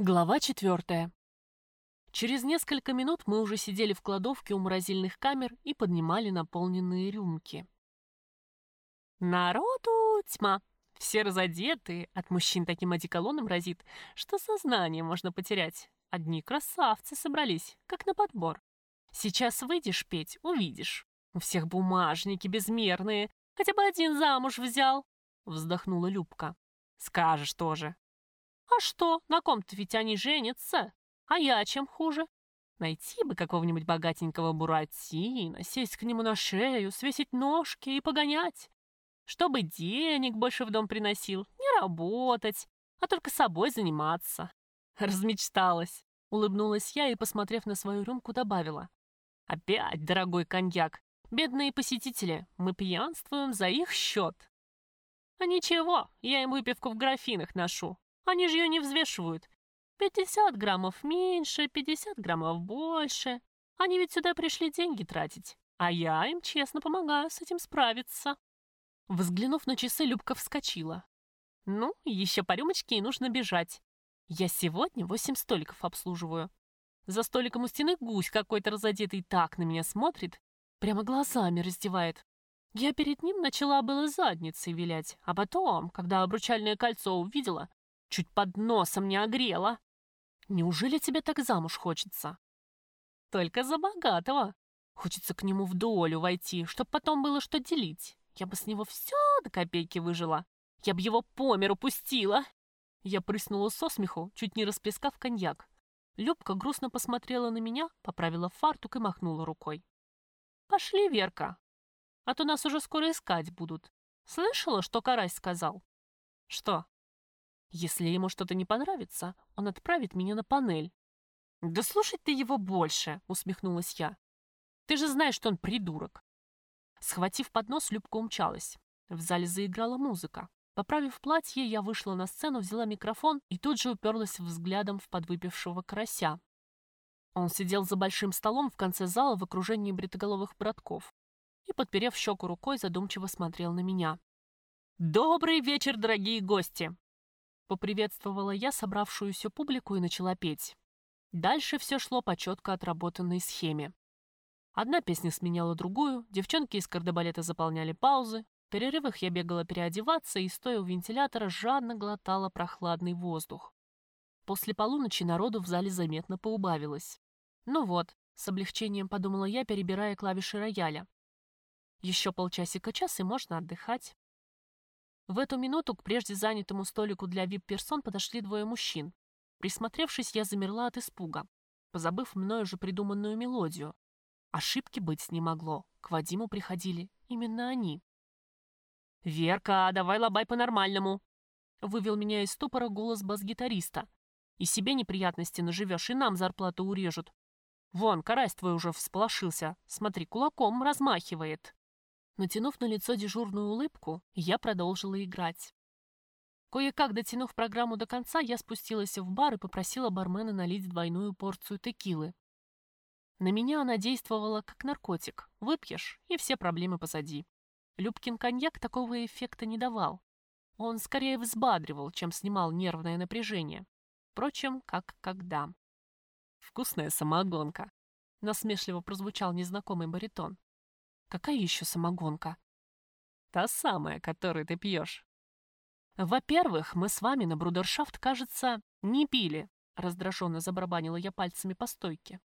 Глава четвертая. Через несколько минут мы уже сидели в кладовке у морозильных камер и поднимали наполненные рюмки. Народу тьма. Все разодеты, от мужчин таким одеколоном разит, что сознание можно потерять. Одни красавцы собрались, как на подбор. Сейчас выйдешь петь, увидишь. У всех бумажники безмерные, хотя бы один замуж взял. Вздохнула Любка. Скажешь тоже. А что, на ком-то ведь они женятся. А я чем хуже? Найти бы какого-нибудь богатенького буратино, сесть к нему на шею, свесить ножки и погонять. Чтобы денег больше в дом приносил, не работать, а только собой заниматься. Размечталась. Улыбнулась я и, посмотрев на свою рюмку, добавила. Опять дорогой коньяк. Бедные посетители, мы пьянствуем за их счет. А ничего, я им выпивку в графинах ношу. Они же ее не взвешивают. 50 граммов меньше, 50 граммов больше. Они ведь сюда пришли деньги тратить. А я им честно помогаю с этим справиться. Взглянув на часы, Любка вскочила. Ну, еще по рюмочке и нужно бежать. Я сегодня восемь столиков обслуживаю. За столиком у стены гусь какой-то разодетый так на меня смотрит, прямо глазами раздевает. Я перед ним начала было задницей вилять, а потом, когда обручальное кольцо увидела, Чуть под носом не огрела. Неужели тебе так замуж хочется? Только за богатого. Хочется к нему в долю войти, чтоб потом было что делить. Я бы с него все до копейки выжила. Я бы его по миру пустила. Я прыснула со смеху, чуть не расплескав коньяк. Любка грустно посмотрела на меня, поправила фартук и махнула рукой. «Пошли, Верка, а то нас уже скоро искать будут. Слышала, что Карась сказал?» «Что?» Если ему что-то не понравится, он отправит меня на панель. «Да слушать ты его больше!» — усмехнулась я. «Ты же знаешь, что он придурок!» Схватив поднос, Любка умчалась. В зале заиграла музыка. Поправив платье, я вышла на сцену, взяла микрофон и тут же уперлась взглядом в подвыпившего карася. Он сидел за большим столом в конце зала в окружении бритоголовых братков и, подперев щеку рукой, задумчиво смотрел на меня. «Добрый вечер, дорогие гости!» Поприветствовала я собравшуюся публику и начала петь. Дальше все шло по четко отработанной схеме. Одна песня сменяла другую, девчонки из кардебалета заполняли паузы, в перерывах я бегала переодеваться и, стоя у вентилятора, жадно глотала прохладный воздух. После полуночи народу в зале заметно поубавилось. Ну вот, с облегчением подумала я, перебирая клавиши рояля. Еще полчасика-час и можно отдыхать. В эту минуту к прежде занятому столику для вип-персон подошли двое мужчин. Присмотревшись, я замерла от испуга, позабыв мною же придуманную мелодию. Ошибки быть не могло. К Вадиму приходили именно они. «Верка, давай лобай по-нормальному!» Вывел меня из ступора голос бас-гитариста. «И себе неприятности наживешь, и нам зарплату урежут. Вон, карась твой уже всполошился. Смотри, кулаком размахивает». Натянув на лицо дежурную улыбку, я продолжила играть. Кое-как дотянув программу до конца, я спустилась в бар и попросила бармена налить двойную порцию текилы. На меня она действовала как наркотик. Выпьешь, и все проблемы позади. Любкин коньяк такого эффекта не давал. Он скорее взбадривал, чем снимал нервное напряжение. Впрочем, как когда. «Вкусная самогонка», — насмешливо прозвучал незнакомый баритон. Какая еще самогонка? Та самая, которую ты пьешь. Во-первых, мы с вами на брудершафт, кажется, не пили, раздраженно забарабанила я пальцами по стойке.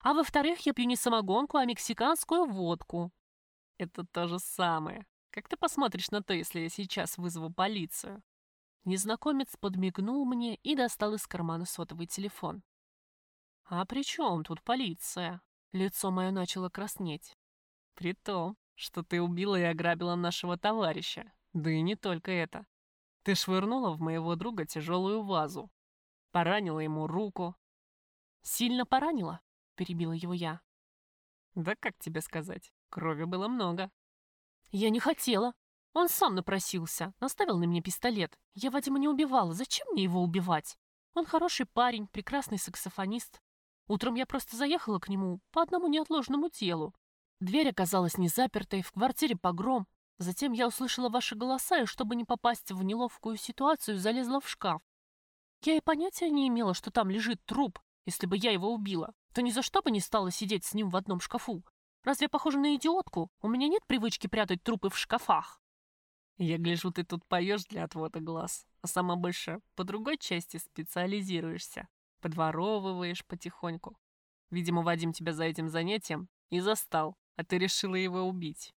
А во-вторых, я пью не самогонку, а мексиканскую водку. Это то же самое. Как ты посмотришь на то, если я сейчас вызову полицию? Незнакомец подмигнул мне и достал из кармана сотовый телефон. «А при чем тут полиция?» Лицо мое начало краснеть. При том, что ты убила и ограбила нашего товарища. Да и не только это. Ты швырнула в моего друга тяжелую вазу. Поранила ему руку. Сильно поранила? Перебила его я. Да как тебе сказать, крови было много. Я не хотела. Он сам напросился, наставил на меня пистолет. Я Вадима не убивала, зачем мне его убивать? Он хороший парень, прекрасный саксофонист. Утром я просто заехала к нему по одному неотложному делу. Дверь оказалась не запертой, в квартире погром. Затем я услышала ваши голоса и, чтобы не попасть в неловкую ситуацию, залезла в шкаф. Я и понятия не имела, что там лежит труп. Если бы я его убила, то ни за что бы не стала сидеть с ним в одном шкафу. Разве я похожа на идиотку? У меня нет привычки прятать трупы в шкафах. Я гляжу, ты тут поешь для отвода глаз, а сама больше по другой части специализируешься. Подворовываешь потихоньку. Видимо, Вадим тебя за этим занятием и застал, а ты решила его убить.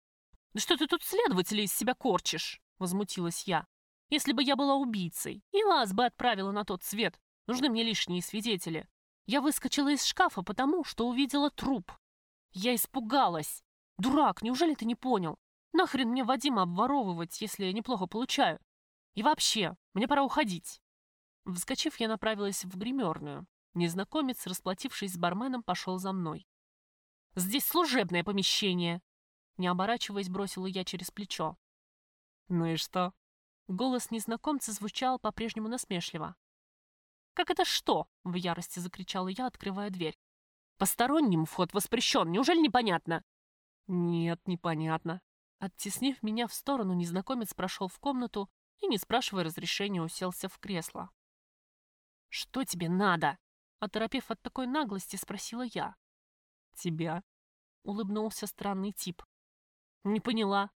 «Да что ты тут следователей из себя корчишь?» — возмутилась я. «Если бы я была убийцей, и вас бы отправила на тот свет, нужны мне лишние свидетели. Я выскочила из шкафа потому, что увидела труп. Я испугалась. Дурак, неужели ты не понял? Нахрен мне Вадима обворовывать, если я неплохо получаю? И вообще, мне пора уходить. Вскочив, я направилась в гримерную. Незнакомец, расплатившись с барменом, пошел за мной. «Здесь служебное помещение!» Не оборачиваясь, бросила я через плечо. «Ну и что?» Голос незнакомца звучал по-прежнему насмешливо. «Как это что?» — в ярости закричала я, открывая дверь. «Посторонним вход воспрещен, неужели непонятно?» «Нет, непонятно». Оттеснив меня в сторону, незнакомец прошел в комнату и, не спрашивая разрешения, уселся в кресло. «Что тебе надо?» Оторопев от такой наглости, спросила я. «Тебя?» — улыбнулся странный тип. «Не поняла».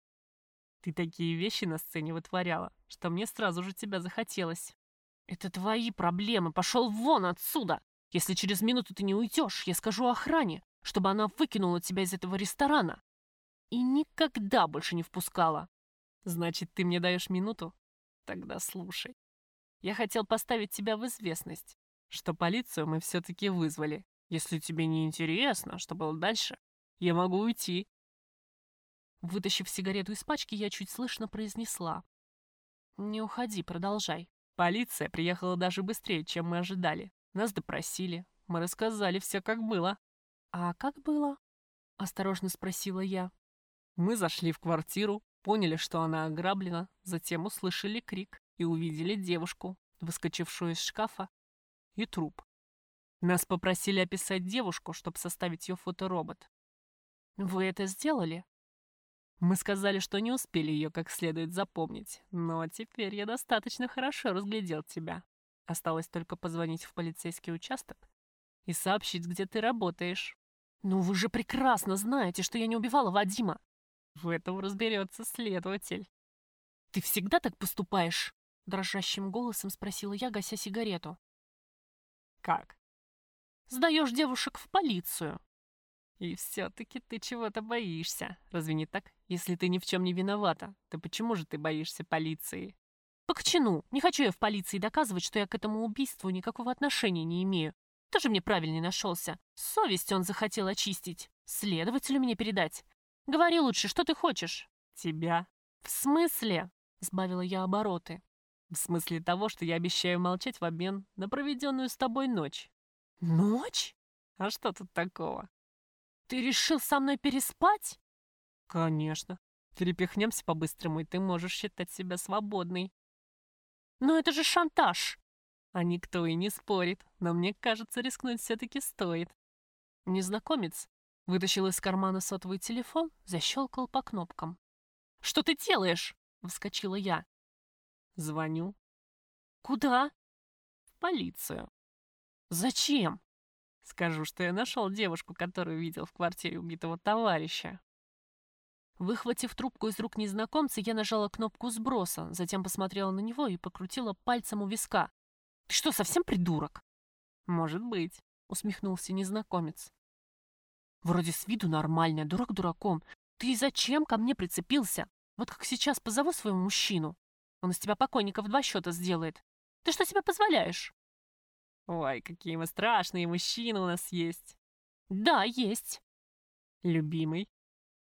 «Ты такие вещи на сцене вытворяла, что мне сразу же тебя захотелось». «Это твои проблемы. Пошел вон отсюда. Если через минуту ты не уйдешь, я скажу охране, чтобы она выкинула тебя из этого ресторана. И никогда больше не впускала. Значит, ты мне даешь минуту? Тогда слушай. Я хотел поставить тебя в известность, что полицию мы все-таки вызвали. Если тебе не интересно, что было дальше, я могу уйти. Вытащив сигарету из пачки, я чуть слышно произнесла. «Не уходи, продолжай». Полиция приехала даже быстрее, чем мы ожидали. Нас допросили. Мы рассказали все, как было. «А как было?» — осторожно спросила я. Мы зашли в квартиру, поняли, что она ограблена, затем услышали крик и увидели девушку, выскочившую из шкафа, и труп. Нас попросили описать девушку, чтобы составить ее фоторобот. Вы это сделали? Мы сказали, что не успели ее как следует запомнить, но теперь я достаточно хорошо разглядел тебя. Осталось только позвонить в полицейский участок и сообщить, где ты работаешь. Ну вы же прекрасно знаете, что я не убивала Вадима. В этом разберется следователь. Ты всегда так поступаешь? Дрожащим голосом спросила я, гася сигарету. Как? Сдаешь девушек в полицию. И все-таки ты чего-то боишься. Разве не так? Если ты ни в чем не виновата, то почему же ты боишься полиции? По кчину. Не хочу я в полиции доказывать, что я к этому убийству никакого отношения не имею. Тоже мне правильный нашелся. Совесть он захотел очистить. Следователю мне передать. Говори лучше, что ты хочешь? Тебя. В смысле? Сбавила я обороты. В смысле того, что я обещаю молчать в обмен на проведенную с тобой ночь. Ночь? А что тут такого? Ты решил со мной переспать? Конечно. Перепихнемся по-быстрому, и ты можешь считать себя свободной. Но это же шантаж. А никто и не спорит, но мне кажется, рискнуть все-таки стоит. Незнакомец вытащил из кармана сотовый телефон, защелкал по кнопкам. «Что ты делаешь?» — вскочила я. «Звоню». «Куда?» «В полицию». «Зачем?» «Скажу, что я нашел девушку, которую видел в квартире убитого товарища». Выхватив трубку из рук незнакомца, я нажала кнопку сброса, затем посмотрела на него и покрутила пальцем у виска. «Ты что, совсем придурок?» «Может быть», — усмехнулся незнакомец. «Вроде с виду нормальная, дурак дураком. Ты зачем ко мне прицепился? Вот как сейчас позову своего мужчину. Он из тебя покойника в два счета сделает. Ты что себе позволяешь?» «Ой, какие мы страшные мужчины у нас есть!» «Да, есть!» «Любимый?»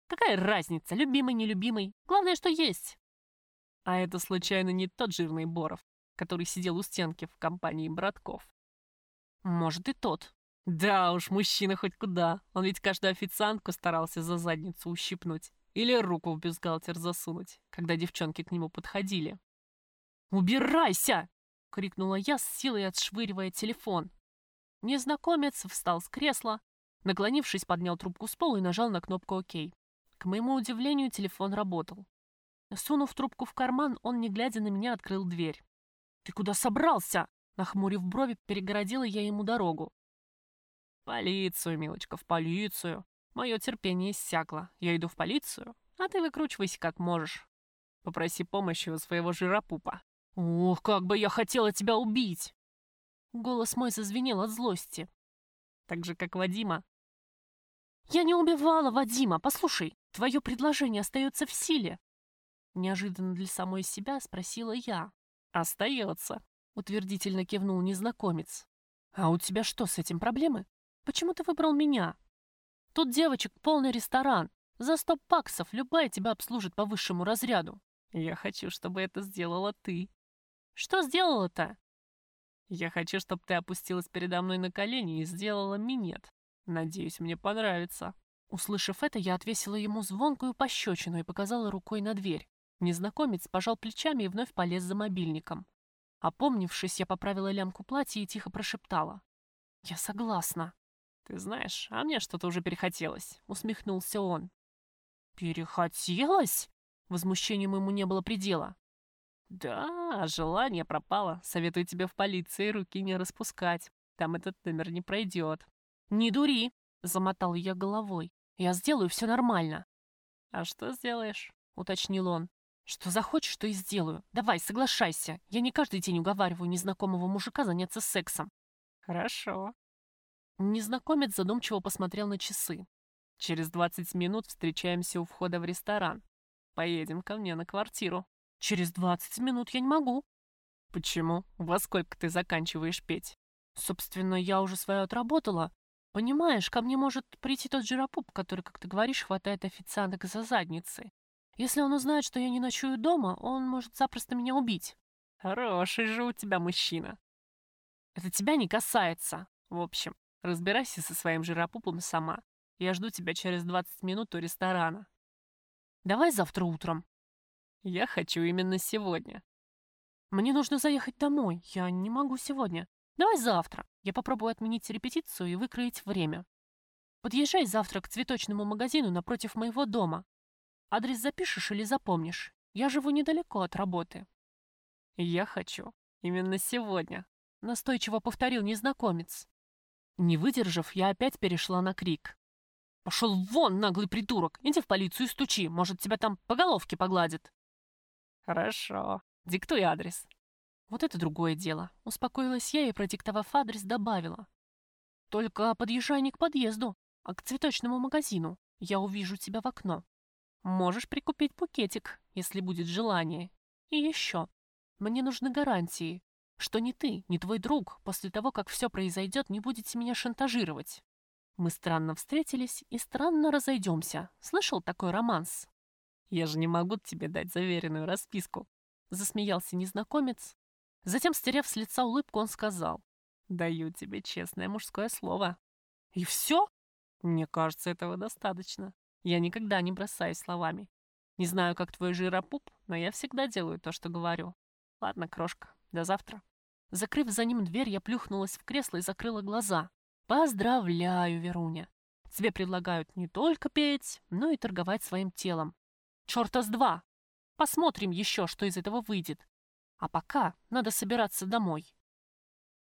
Какая разница, любимый, нелюбимый? Главное, что есть. А это случайно не тот жирный Боров, который сидел у стенки в компании братков? Может и тот. Да уж, мужчина хоть куда. Он ведь каждую официантку старался за задницу ущипнуть. Или руку в бюстгальтер засунуть, когда девчонки к нему подходили. «Убирайся!» — крикнула я с силой, отшвыривая телефон. Незнакомец встал с кресла, наклонившись, поднял трубку с пола и нажал на кнопку «Ок». К моему удивлению, телефон работал. Сунув трубку в карман, он, не глядя на меня, открыл дверь. «Ты куда собрался?» Нахмурив брови, перегородила я ему дорогу. «Полицию, милочка, в полицию. Мое терпение иссякло. Я иду в полицию, а ты выкручивайся как можешь. Попроси помощи у своего жиропупа». «Ох, как бы я хотела тебя убить!» Голос мой зазвенел от злости. Так же, как Вадима. «Я не убивала Вадима. Послушай, твое предложение остается в силе». Неожиданно для самой себя спросила я. «Остается», — утвердительно кивнул незнакомец. «А у тебя что, с этим проблемы? Почему ты выбрал меня? Тут девочек полный ресторан. За сто баксов любая тебя обслужит по высшему разряду. Я хочу, чтобы это сделала ты». «Что сделала-то?» «Я хочу, чтобы ты опустилась передо мной на колени и сделала минет. Надеюсь, мне понравится». Услышав это, я отвесила ему звонкую пощечину и показала рукой на дверь. Незнакомец пожал плечами и вновь полез за мобильником. Опомнившись, я поправила лямку платья и тихо прошептала. «Я согласна». «Ты знаешь, а мне что-то уже перехотелось», — усмехнулся он. «Перехотелось?» Возмущением ему не было предела. «Да, желание пропало. Советую тебе в полиции руки не распускать. Там этот номер не пройдет». «Не дури!» — замотал я головой. «Я сделаю все нормально». «А что сделаешь?» — уточнил он. «Что захочешь, то и сделаю. Давай, соглашайся. Я не каждый день уговариваю незнакомого мужика заняться сексом». «Хорошо». Незнакомец задумчиво посмотрел на часы. «Через 20 минут встречаемся у входа в ресторан. Поедем ко мне на квартиру». «Через 20 минут я не могу». «Почему? Во сколько ты заканчиваешь петь?» «Собственно, я уже свое отработала. Понимаешь, ко мне может прийти тот жиропуп, который, как ты говоришь, хватает официанток за задницы. Если он узнает, что я не ночую дома, он может запросто меня убить. Хороший же у тебя мужчина. Это тебя не касается. В общем, разбирайся со своим жиропупом сама. Я жду тебя через 20 минут у ресторана. Давай завтра утром. Я хочу именно сегодня. Мне нужно заехать домой. Я не могу сегодня. Давай завтра. Я попробую отменить репетицию и выкроить время. Подъезжай завтра к цветочному магазину напротив моего дома. Адрес запишешь или запомнишь? Я живу недалеко от работы». «Я хочу. Именно сегодня», — настойчиво повторил незнакомец. Не выдержав, я опять перешла на крик. «Пошел вон, наглый придурок! Иди в полицию и стучи, может, тебя там по головке погладят!» «Хорошо. Диктуй адрес». Вот это другое дело. Успокоилась я и, продиктовав адрес, добавила. «Только подъезжай не к подъезду, а к цветочному магазину. Я увижу тебя в окно». Можешь прикупить букетик, если будет желание. И еще. Мне нужны гарантии, что ни ты, ни твой друг после того, как все произойдет, не будете меня шантажировать. Мы странно встретились и странно разойдемся. Слышал такой романс? Я же не могу тебе дать заверенную расписку. Засмеялся незнакомец. Затем, стерев с лица улыбку, он сказал. Даю тебе честное мужское слово. И все? Мне кажется, этого достаточно. Я никогда не бросаюсь словами. Не знаю, как твой жиропуп, но я всегда делаю то, что говорю. Ладно, крошка, до завтра. Закрыв за ним дверь, я плюхнулась в кресло и закрыла глаза. Поздравляю, Веруня. Тебе предлагают не только петь, но и торговать своим телом. Чёрта с два. Посмотрим еще, что из этого выйдет. А пока надо собираться домой.